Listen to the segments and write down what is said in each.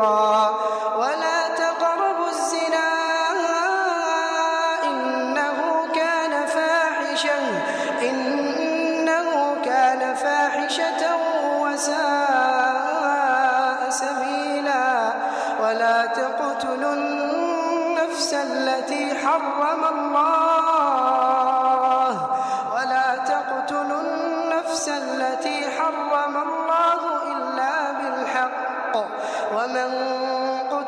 كبيرا ولا تقربوا الزنا إنه كان فاحشا إنه كان فاحشة وساء سبيلا ولا تقتلوا النفس التي حرم الله ولا تقتلوا النفس التي حرم الله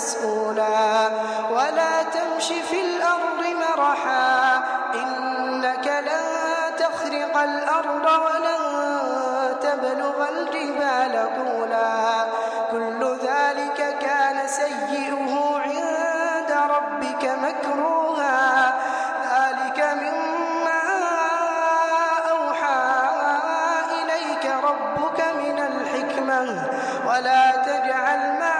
مسؤولا ولا تمش في الأرض مرحا إنك لن تخرق الأرض ولن تبلغ الجبال طولا كل ذلك كان سيئه عند ربك مكروها ذلك مما أوحى إليك ربك من الحكمة ولا تجعل مع